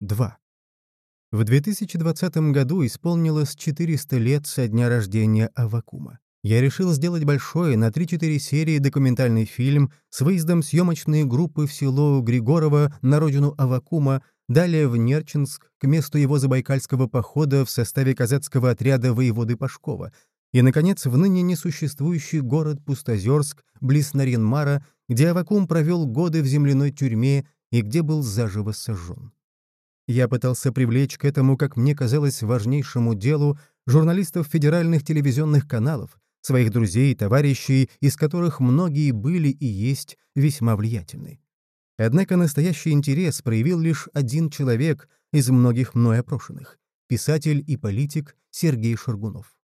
2. В 2020 году исполнилось 400 лет со дня рождения Авакума. Я решил сделать большой на 3-4 серии документальный фильм с выездом съемочной группы в село Григорово на родину Авакума, далее в Нерчинск, к месту его забайкальского похода в составе казацкого отряда воеводы Пашкова, и, наконец, в ныне несуществующий город Пустозерск, близ Наринмара, где Авакум провел годы в земляной тюрьме и где был заживо сожжен. Я пытался привлечь к этому, как мне казалось, важнейшему делу журналистов федеральных телевизионных каналов, своих друзей и товарищей, из которых многие были и есть весьма влиятельны. Однако настоящий интерес проявил лишь один человек из многих мной опрошенных — писатель и политик Сергей Шаргунов.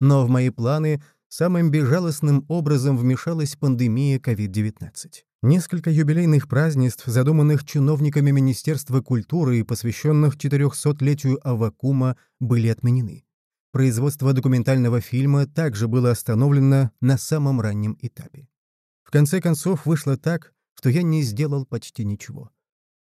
Но в мои планы самым безжалостным образом вмешалась пандемия COVID-19. Несколько юбилейных празднеств, задуманных чиновниками Министерства культуры и посвященных 400-летию Авакума, были отменены. Производство документального фильма также было остановлено на самом раннем этапе. В конце концов, вышло так, что я не сделал почти ничего.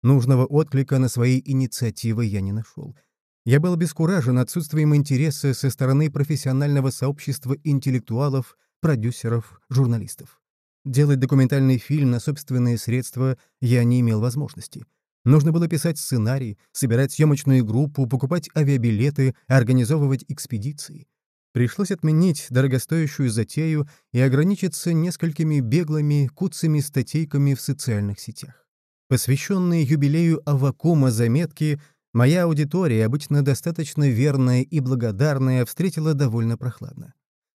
Нужного отклика на свои инициативы я не нашел. Я был обескуражен отсутствием интереса со стороны профессионального сообщества интеллектуалов, продюсеров, журналистов. Делать документальный фильм на собственные средства я не имел возможности. Нужно было писать сценарий, собирать съемочную группу, покупать авиабилеты, организовывать экспедиции. Пришлось отменить дорогостоящую затею и ограничиться несколькими беглыми, куцами статейками в социальных сетях. Посвященные юбилею Авакума заметки моя аудитория, обычно достаточно верная и благодарная, встретила довольно прохладно.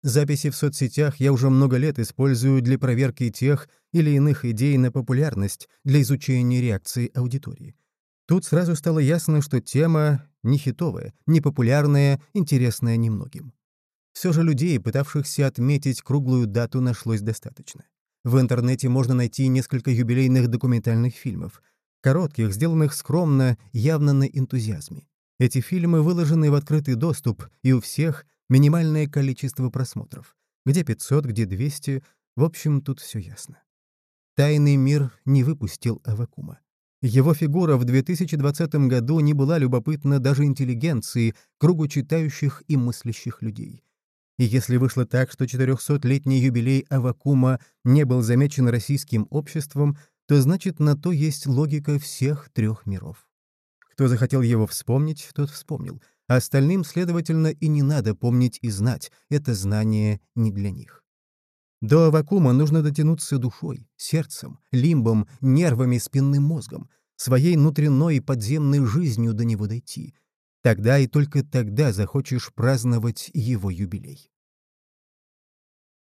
Записи в соцсетях я уже много лет использую для проверки тех или иных идей на популярность для изучения реакции аудитории. Тут сразу стало ясно, что тема не хитовая, не популярная, интересная немногим. Все же людей, пытавшихся отметить круглую дату, нашлось достаточно. В интернете можно найти несколько юбилейных документальных фильмов, коротких, сделанных скромно, явно на энтузиазме. Эти фильмы выложены в открытый доступ, и у всех — минимальное количество просмотров. Где 500, где 200, в общем, тут все ясно. Тайный мир не выпустил Авакума. Его фигура в 2020 году не была любопытна даже интеллигенции, кругу читающих и мыслящих людей. И если вышло так, что 400-летний юбилей Авакума не был замечен российским обществом, то значит на то есть логика всех трех миров. Кто захотел его вспомнить, тот вспомнил — а остальным, следовательно, и не надо помнить и знать, это знание не для них. До вакуума нужно дотянуться душой, сердцем, лимбом, нервами, спинным мозгом, своей внутренной подземной жизнью до него дойти. Тогда и только тогда захочешь праздновать его юбилей.